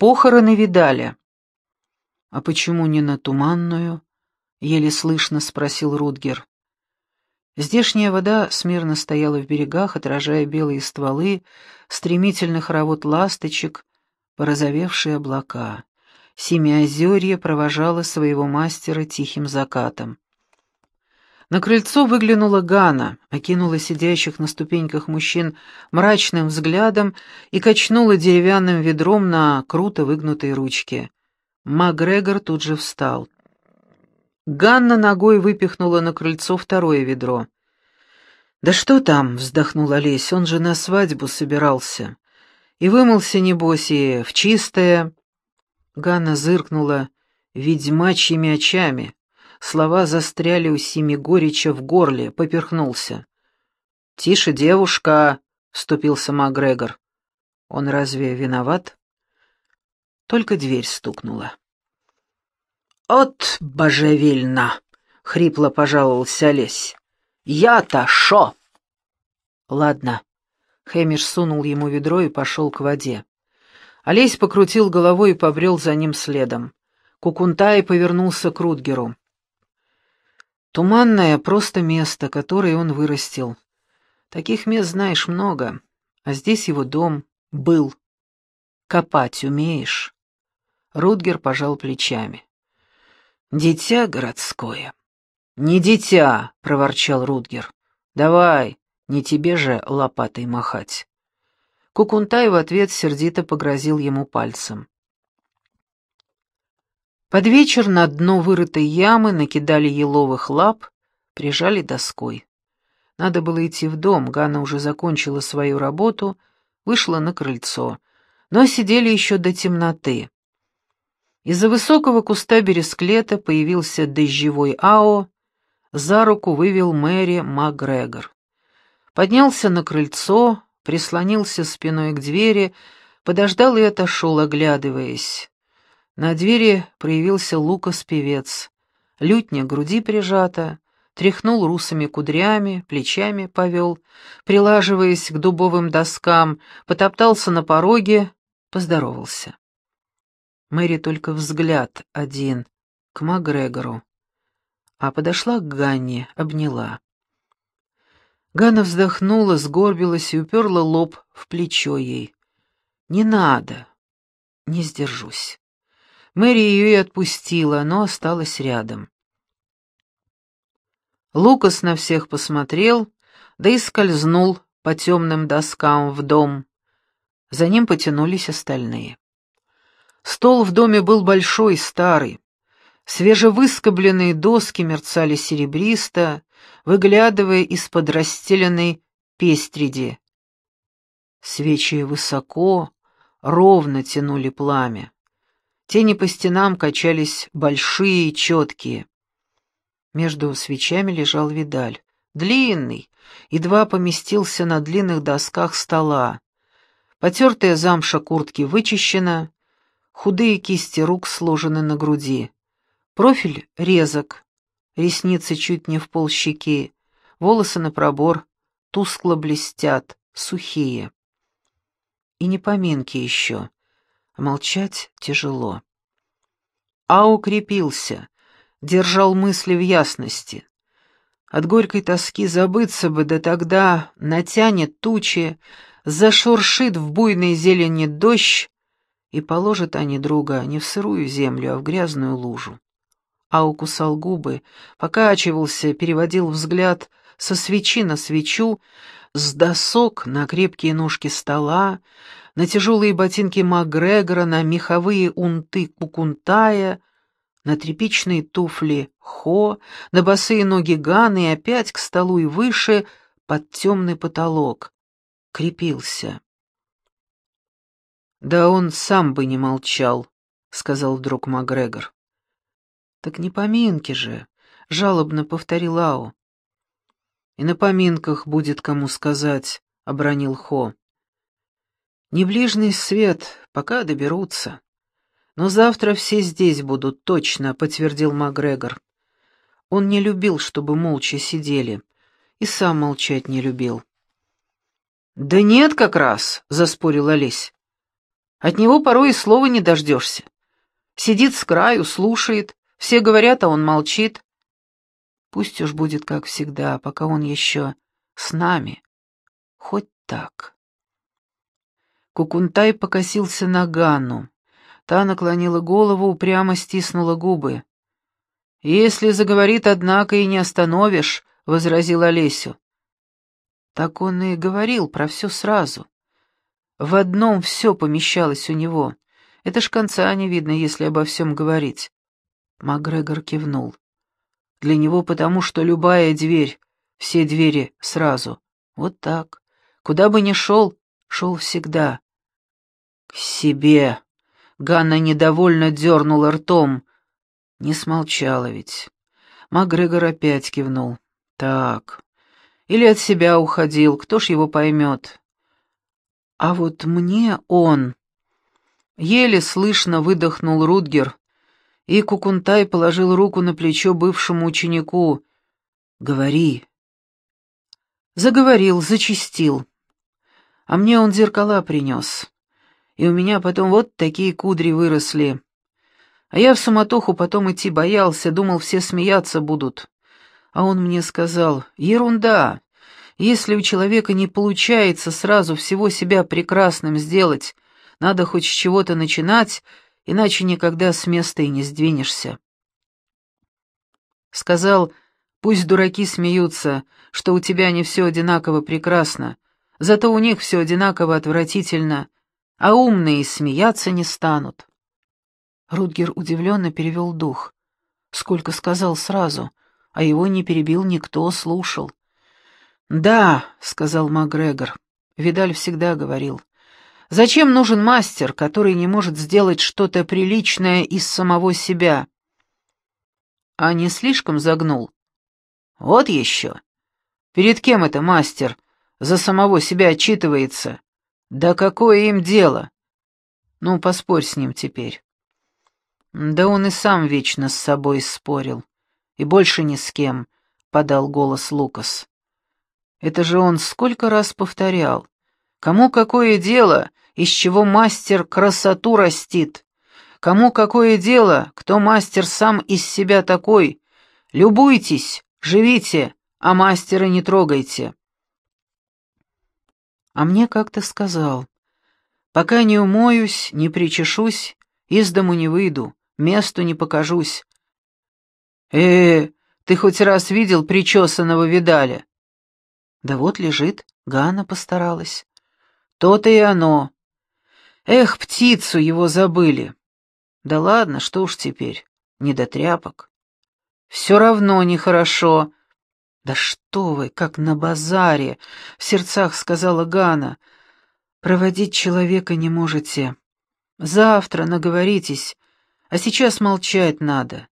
Похороны видали. «А почему не на Туманную?» — еле слышно спросил Рутгер. Здешняя вода смирно стояла в берегах, отражая белые стволы, стремительный хоровод ласточек, порозовевшие облака. Семиозерье провожало своего мастера тихим закатом. На крыльцо выглянула Гана, окинула сидящих на ступеньках мужчин мрачным взглядом и качнула деревянным ведром на круто выгнутой ручке. Макгрегор тут же встал. Ганна ногой выпихнула на крыльцо второе ведро. «Да что там?» — вздохнула Олесь, — «он же на свадьбу собирался. И вымылся, небось, и в чистое...» Ганна зыркнула ведьмачьими очами. Слова застряли у Сими Горича в горле, поперхнулся. «Тише, девушка!» — вступился Макгрегор. «Он разве виноват?» Только дверь стукнула. «От божевильно!» — хрипло пожаловался Олесь. «Я-то шо?» «Ладно». Хэмиш сунул ему ведро и пошел к воде. Олесь покрутил головой и побрел за ним следом. Кукунтай повернулся к Рутгеру. «Туманное — просто место, которое он вырастил. Таких мест знаешь много, а здесь его дом был. Копать умеешь?» Рутгер пожал плечами. «Дитя городское». «Не дитя», — проворчал Рутгер. «Давай, не тебе же лопатой махать». Кукунтай в ответ сердито погрозил ему пальцем. Под вечер на дно вырытой ямы накидали еловых лап, прижали доской. Надо было идти в дом, Ганна уже закончила свою работу, вышла на крыльцо, но сидели еще до темноты. Из-за высокого куста бересклета появился дождевой Ао, за руку вывел Мэри МакГрегор. Поднялся на крыльцо, прислонился спиной к двери, подождал и отошел, оглядываясь. На двери проявился Лукас-певец. Лютня груди прижата, тряхнул русыми кудрями, плечами повел, прилаживаясь к дубовым доскам, потоптался на пороге, поздоровался. Мэри только взгляд один, к Макгрегору. А подошла к Ганне, обняла. Ганна вздохнула, сгорбилась и уперла лоб в плечо ей. «Не надо, не сдержусь». Мэри ее и отпустила, но осталась рядом. Лукас на всех посмотрел, да и скользнул по темным доскам в дом. За ним потянулись остальные. Стол в доме был большой, старый. Свежевыскобленные доски мерцали серебристо, выглядывая из-под расстеленной пестреди. Свечи высоко, ровно тянули пламя. Тени по стенам качались большие и четкие. Между свечами лежал видаль, длинный, едва поместился на длинных досках стола. Потертая замша куртки вычищена, Худые кисти рук сложены на груди. Профиль резок, ресницы чуть не в полщеки, волосы на пробор, тускло блестят, сухие. И не поминки еще, молчать тяжело. А укрепился, держал мысли в ясности. От горькой тоски забыться бы, да тогда натянет тучи, зашуршит в буйной зелени дождь, и положат они друга не в сырую землю, а в грязную лужу. Ау кусал губы, покачивался, переводил взгляд со свечи на свечу, с досок на крепкие ножки стола, на тяжелые ботинки Макгрегора, на меховые унты Кукунтая, на тряпичные туфли Хо, на босые ноги Ганы и опять к столу и выше под темный потолок. Крепился. «Да он сам бы не молчал», — сказал вдруг Макгрегор. «Так не поминки же», — жалобно повторил Ао. «И на поминках будет кому сказать», — обронил Хо. «Не ближний свет, пока доберутся. Но завтра все здесь будут, точно», — подтвердил Макгрегор. Он не любил, чтобы молча сидели, и сам молчать не любил. «Да нет как раз», — заспорил Олесь. От него порой и слова не дождешься. Сидит с краю, слушает, все говорят, а он молчит. Пусть уж будет как всегда, пока он еще с нами. Хоть так. Кукунтай покосился на Ганну. Та наклонила голову, упрямо стиснула губы. «Если заговорит, однако, и не остановишь», — возразил Олесю. Так он и говорил про все сразу. В одном все помещалось у него. Это ж конца не видно, если обо всем говорить. Макгрегор кивнул. Для него потому, что любая дверь, все двери сразу. Вот так. Куда бы ни шел, шел всегда. К себе. Ганна недовольно дернула ртом. Не смолчала ведь. Макгрегор опять кивнул. Так. Или от себя уходил, кто ж его поймет. А вот мне он... Еле слышно выдохнул Рудгер, и Кукунтай положил руку на плечо бывшему ученику. «Говори». Заговорил, зачистил. А мне он зеркала принес и у меня потом вот такие кудри выросли. А я в суматоху потом идти боялся, думал, все смеяться будут. А он мне сказал, ерунда, если у человека не получается сразу всего себя прекрасным сделать, надо хоть с чего-то начинать, иначе никогда с места и не сдвинешься. Сказал, пусть дураки смеются, что у тебя не все одинаково прекрасно, зато у них все одинаково отвратительно — а умные смеяться не станут. Рутгер удивленно перевел дух. Сколько сказал сразу, а его не перебил никто, слушал. «Да», — сказал Макгрегор, — Видаль всегда говорил, «зачем нужен мастер, который не может сделать что-то приличное из самого себя?» А не слишком загнул? «Вот еще. Перед кем это мастер за самого себя отчитывается?» Да какое им дело? Ну, поспорь с ним теперь. Да он и сам вечно с собой спорил. И больше ни с кем, — подал голос Лукас. Это же он сколько раз повторял. Кому какое дело, из чего мастер красоту растит? Кому какое дело, кто мастер сам из себя такой? Любуйтесь, живите, а мастера не трогайте. А мне как-то сказал, пока не умоюсь, не причешусь, из дому не выйду, месту не покажусь. э, -э ты хоть раз видел причесанного видаля? Да вот лежит, Ганна постаралась. То-то и оно. Эх, птицу его забыли. Да ладно, что уж теперь, не до тряпок. Все равно нехорошо, «Да что вы, как на базаре!» — в сердцах сказала Гана. «Проводить человека не можете. Завтра наговоритесь, а сейчас молчать надо.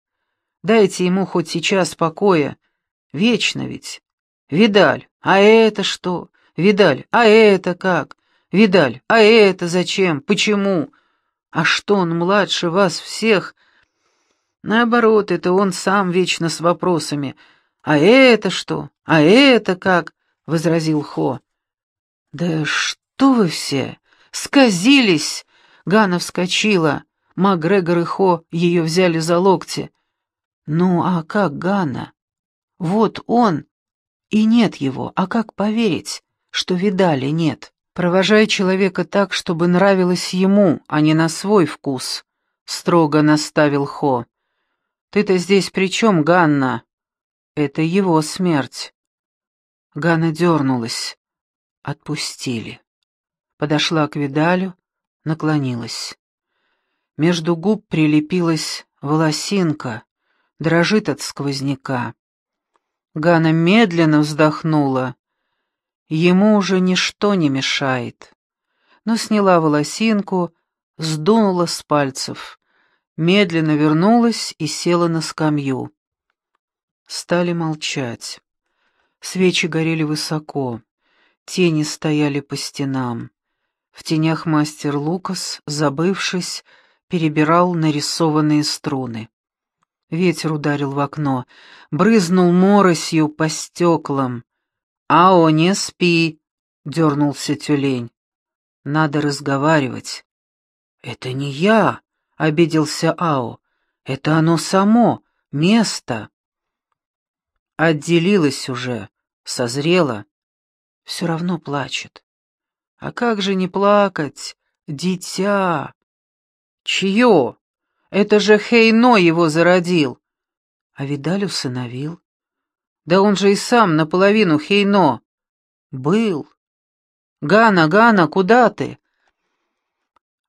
Дайте ему хоть сейчас покоя. Вечно ведь. Видаль, а это что? Видаль, а это как? Видаль, а это зачем? Почему? А что он младше вас всех?» Наоборот, это он сам вечно с вопросами — «А это что? А это как?» — возразил Хо. «Да что вы все! Сказились!» Гана вскочила. Макгрегор и Хо ее взяли за локти. «Ну, а как Гана? Вот он, и нет его, а как поверить, что видали нет? Провожай человека так, чтобы нравилось ему, а не на свой вкус», — строго наставил Хо. «Ты-то здесь при чем, Ганна?» Это его смерть. Ганна дернулась. Отпустили. Подошла к Видалю, наклонилась. Между губ прилепилась волосинка, дрожит от сквозняка. Ганна медленно вздохнула. Ему уже ничто не мешает. Но сняла волосинку, сдунула с пальцев, медленно вернулась и села на скамью. Стали молчать. Свечи горели высоко, тени стояли по стенам. В тенях мастер Лукас, забывшись, перебирал нарисованные струны. Ветер ударил в окно, брызнул моросью по стеклам. «Ао, не спи!» — дернулся тюлень. «Надо разговаривать». «Это не я», — обиделся Ао. «Это оно само, место». Отделилась уже, созрела. Все равно плачет. А как же не плакать, дитя? Чье? Это же Хейно его зародил. А Видаль усыновил. Да он же и сам наполовину Хейно. Был. Гана, Гана, куда ты?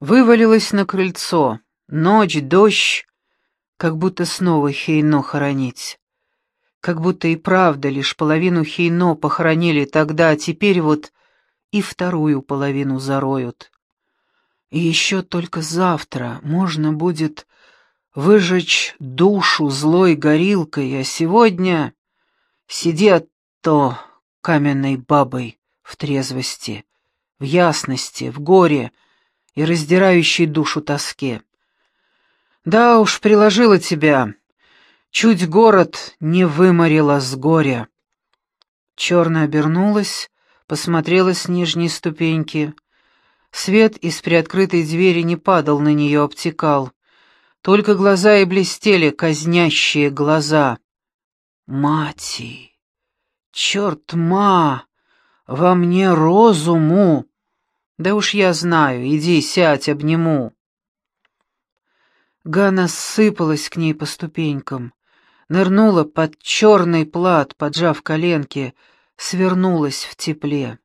Вывалилась на крыльцо. Ночь, дождь, как будто снова Хейно хоронить. Как будто и правда лишь половину Хейно похоронили тогда, а теперь вот и вторую половину зароют. И еще только завтра можно будет выжечь душу злой горилкой, а сегодня сидят то каменной бабой в трезвости, в ясности, в горе — и раздирающей душу тоске. Да уж, приложила тебя, чуть город не выморила с горя. Черная обернулась, посмотрела с нижней ступеньки. Свет из приоткрытой двери не падал на нее, обтекал. Только глаза и блестели, казнящие глаза. Мати! Черт, ма! Во мне розуму! «Да уж я знаю, иди, сядь, обниму». Ганна сыпалась к ней по ступенькам, нырнула под черный плат, поджав коленки, свернулась в тепле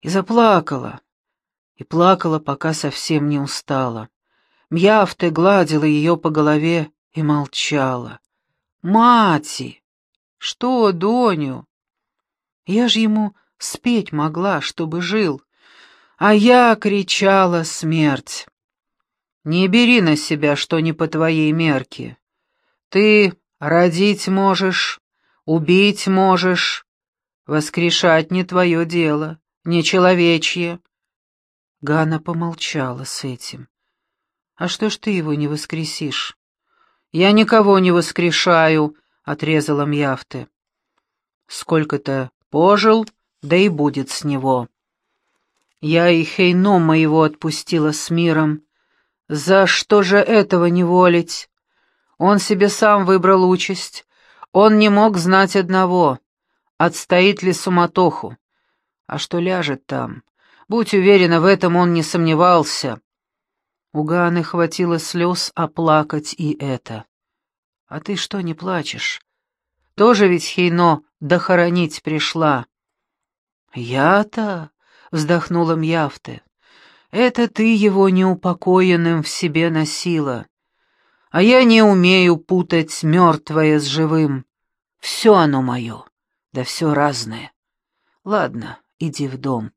и заплакала. И плакала, пока совсем не устала. Мьяфте гладила ее по голове и молчала. «Мати! Что, Доню? Я ж ему спеть могла, чтобы жил. А я кричала смерть. Не бери на себя, что не по твоей мерке. Ты родить можешь, убить можешь, воскрешать не твое дело, не человечье. Гана помолчала с этим. «А что ж ты его не воскресишь?» «Я никого не воскрешаю», — отрезала Мьяфте. «Сколько-то пожил, да и будет с него». Я и Хейно моего отпустила с миром. За что же этого не волить? Он себе сам выбрал участь. Он не мог знать одного, отстоит ли суматоху. А что ляжет там? Будь уверена, в этом он не сомневался. У Ганы хватило слез оплакать и это. А ты что не плачешь? Тоже ведь Хейно дохоронить пришла. Я-то вздохнула Мьяфте. «Это ты его неупокоенным в себе носила. А я не умею путать мертвое с живым. Все оно мое, да все разное. Ладно, иди в дом.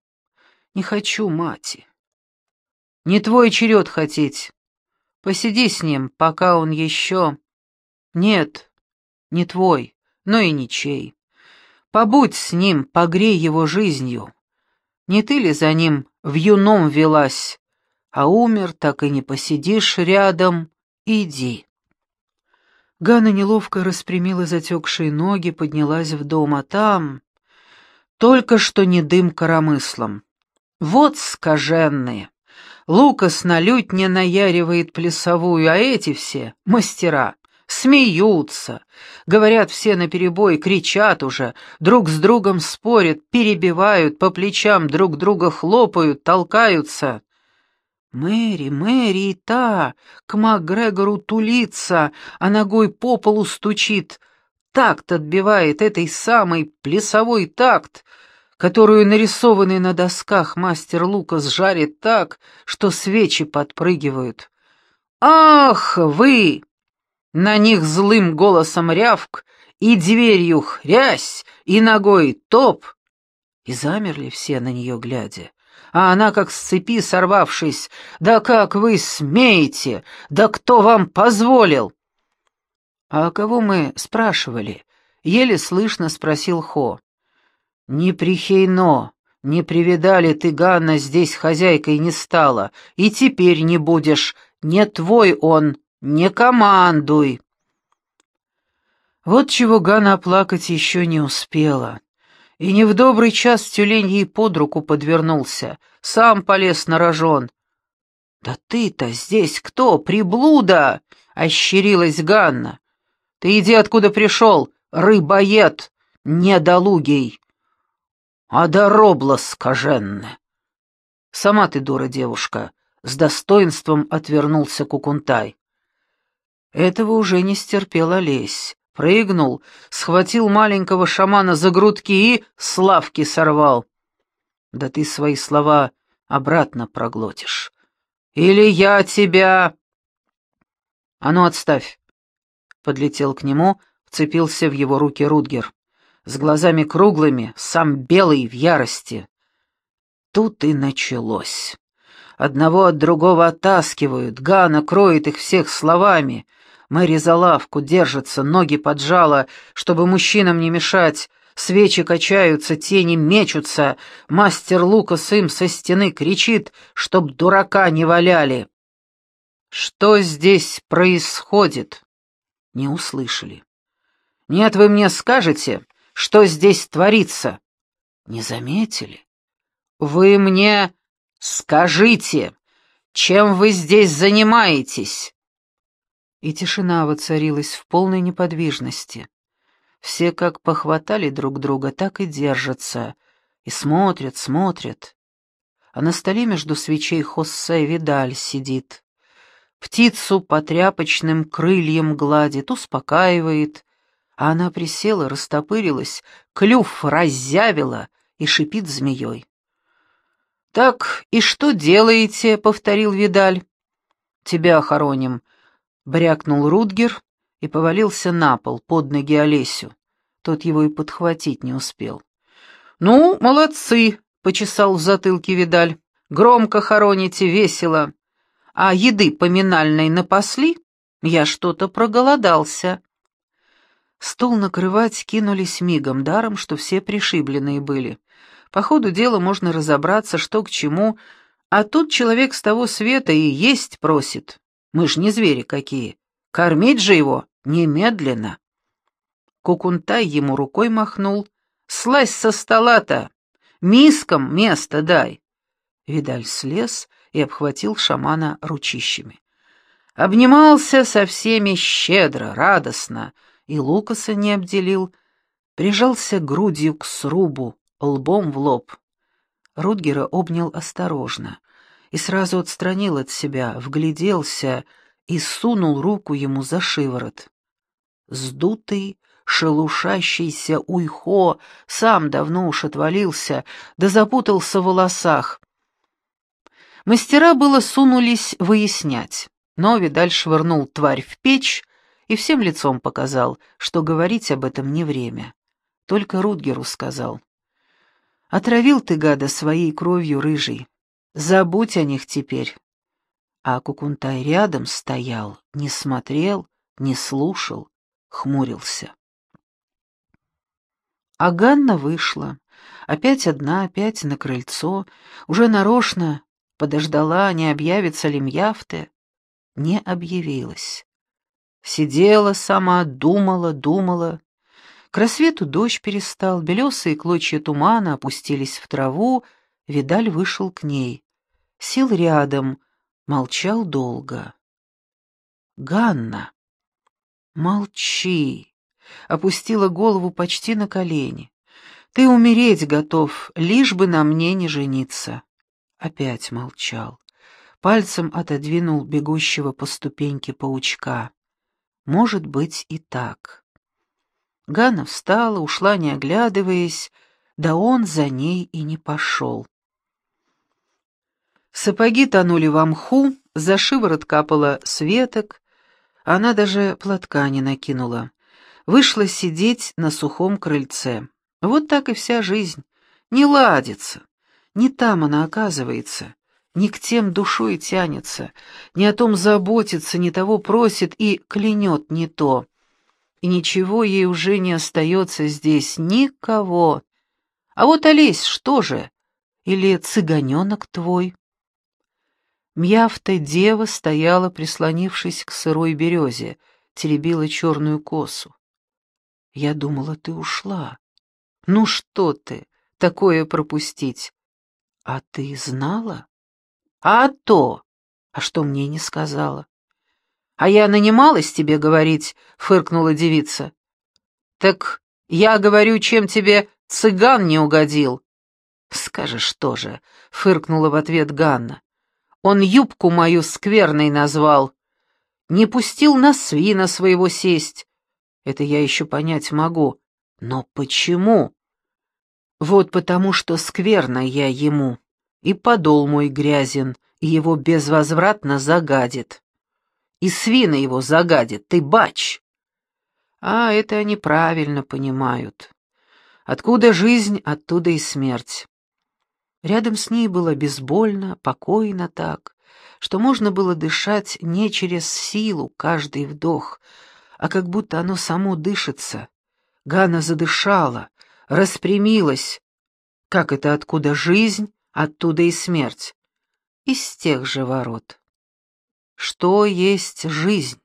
Не хочу, мати. Не твой черед хотеть. Посиди с ним, пока он еще... Нет, не твой, но и ничей. Побудь с ним, погрей его жизнью. Не ты ли за ним в юном велась? А умер, так и не посидишь рядом. Иди. Ганна неловко распрямила затекшие ноги, поднялась в дом, а там... Только что не дым коромыслом. Вот скаженные. Лукас на лютне наяривает плясовую, а эти все — мастера смеются, говорят все наперебой, кричат уже, друг с другом спорят, перебивают, по плечам друг друга хлопают, толкаются. Мэри, Мэри и та к Макгрегору тулится, а ногой по полу стучит, такт отбивает этой самой плясовой такт, которую нарисованный на досках мастер Лукас жарит так, что свечи подпрыгивают. «Ах, вы!» На них злым голосом рявк, и дверью хрясь, и ногой топ. И замерли все на нее глядя. А она, как с цепи сорвавшись, «Да как вы смеете? Да кто вам позволил?» «А кого мы спрашивали?» — еле слышно спросил Хо. «Не прихейно, не привидали ты, Ганна, здесь хозяйкой не стала, и теперь не будешь, не твой он, «Не командуй!» Вот чего Гана оплакать еще не успела. И не в добрый час тюлень ей под руку подвернулся, сам полез на рожон. «Да ты-то здесь кто, приблуда?» — ощерилась Ганна. «Ты иди откуда пришел, рыбоед, недолугий!» «А доробла скаженне!» «Сама ты дура, девушка!» — с достоинством отвернулся Кукунтай. Этого уже не стерпел Олесь. Прыгнул, схватил маленького шамана за грудки и славки сорвал. «Да ты свои слова обратно проглотишь. Или я тебя...» «А ну, отставь!» Подлетел к нему, вцепился в его руки Рудгер. С глазами круглыми, сам белый в ярости. Тут и началось. Одного от другого оттаскивают, Гана кроет их всех словами. Мэри за лавку держится, ноги поджала, чтобы мужчинам не мешать, Свечи качаются, тени мечутся, мастер Лукас им со стены кричит, чтоб дурака не валяли. Что здесь происходит? Не услышали. Нет, вы мне скажете, что здесь творится? Не заметили? Вы мне скажите, чем вы здесь занимаетесь? И тишина воцарилась в полной неподвижности. Все как похватали друг друга, так и держатся. И смотрят, смотрят. А на столе между свечей Хоссе Видаль сидит. Птицу по тряпочным крыльям гладит, успокаивает. А она присела, растопырилась, клюв разъявила и шипит змеей. «Так, и что делаете?» — повторил Видаль. «Тебя хороним», — брякнул Рудгер и повалился на пол под ноги Олесю. Тот его и подхватить не успел. «Ну, молодцы!» — почесал в затылке Видаль. «Громко хороните, весело. А еды поминальной напасли? Я что-то проголодался». Стол накрывать кинулись мигом, даром, что все пришибленные были. По ходу дела можно разобраться, что к чему, а тут человек с того света и есть просит. Мы ж не звери какие. Кормить же его немедленно. Кукунтай ему рукой махнул. «Слазь со стола-то! Миском место дай!» Видаль слез и обхватил шамана ручищами. Обнимался со всеми щедро, радостно, и Лукаса не обделил, прижался грудью к срубу, лбом в лоб. Рудгера обнял осторожно и сразу отстранил от себя, вгляделся и сунул руку ему за шиворот. Сдутый, шелушащийся уйхо сам давно уж отвалился, да запутался в волосах. Мастера было сунулись выяснять, но Видаль швырнул тварь в печь и всем лицом показал, что говорить об этом не время. Только Рудгеру сказал. «Отравил ты, гада, своей кровью рыжий. Забудь о них теперь а Кукунтай рядом стоял, не смотрел, не слушал, хмурился. А Ганна вышла, опять одна, опять на крыльцо, уже нарочно подождала, не объявится ли Мьяфте, не объявилась. Сидела сама, думала, думала. К рассвету дождь перестал, белесые клочья тумана опустились в траву, Видаль вышел к ней. Сел рядом, Молчал долго. «Ганна!» «Молчи!» Опустила голову почти на колени. «Ты умереть готов, лишь бы на мне не жениться!» Опять молчал. Пальцем отодвинул бегущего по ступеньке паучка. «Может быть и так». Ганна встала, ушла, не оглядываясь, да он за ней и не пошел. Сапоги тонули в мху, за шиворот капала светок, она даже платка не накинула. Вышла сидеть на сухом крыльце. Вот так и вся жизнь. Не ладится. Не там она оказывается. Не к тем душой тянется. Не о том заботится, не того просит и клянет не то. И ничего ей уже не остается здесь, никого. А вот Олесь, что же? Или цыганенок твой? Мьяфта дева стояла, прислонившись к сырой березе, теребила черную косу. Я думала, ты ушла. Ну что ты, такое пропустить? А ты знала? А то! А что мне не сказала? А я нанималась тебе говорить, фыркнула девица. Так я говорю, чем тебе цыган не угодил. Скажешь тоже, фыркнула в ответ Ганна. Он юбку мою скверной назвал. Не пустил на свина своего сесть. Это я еще понять могу. Но почему? Вот потому, что скверно я ему, и подол мой грязен, и его безвозвратно загадит. И свина его загадит, ты бач. А это они правильно понимают. Откуда жизнь, оттуда и смерть. Рядом с ней было безбольно, покойно так, что можно было дышать не через силу каждый вдох, а как будто оно само дышится. Гана задышала, распрямилась. Как это откуда жизнь, оттуда и смерть? Из тех же ворот. Что есть жизнь?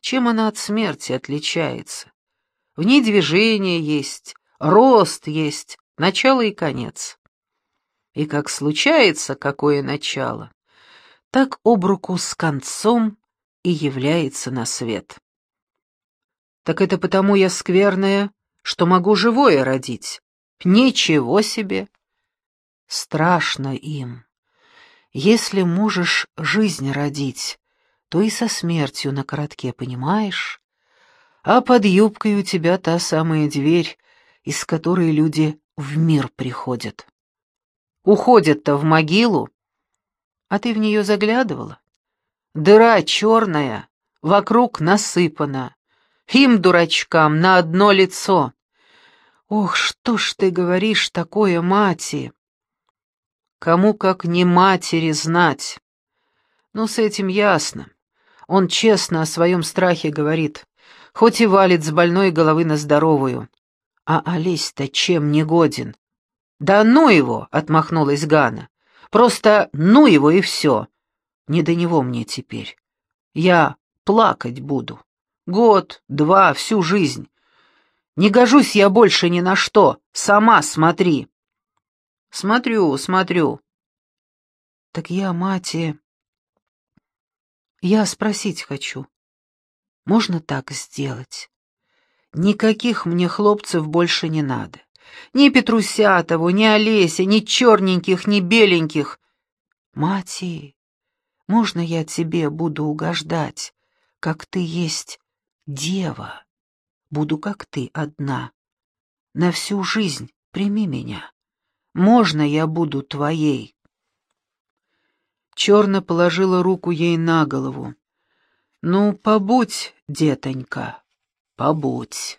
Чем она от смерти отличается? В ней движение есть, рост есть, начало и конец. И как случается какое начало, так об руку с концом и является на свет. Так это потому я скверная, что могу живое родить. Ничего себе! Страшно им. Если можешь жизнь родить, то и со смертью на коротке, понимаешь? А под юбкой у тебя та самая дверь, из которой люди в мир приходят. Уходят-то в могилу, а ты в нее заглядывала? Дыра черная, вокруг насыпана. Им, дурачкам, на одно лицо. Ох, что ж ты говоришь такое, мати? Кому как не матери знать. Ну, с этим ясно. Он честно о своем страхе говорит, хоть и валит с больной головы на здоровую. А Олесь-то чем не годен? Да ну его, отмахнулась Гана. Просто ну его и все. Не до него мне теперь. Я плакать буду. Год, два, всю жизнь. Не гожусь я больше ни на что. Сама смотри. Смотрю, смотрю. Так я, мати... Я спросить хочу. Можно так сделать? Никаких мне хлопцев больше не надо. Ни Петрусятову, ни Олеся, ни черненьких, ни беленьких. Мати, можно я тебе буду угождать, как ты есть дева, буду как ты одна. На всю жизнь прими меня. Можно я буду твоей?» Черно положила руку ей на голову. «Ну, побудь, детонька, побудь».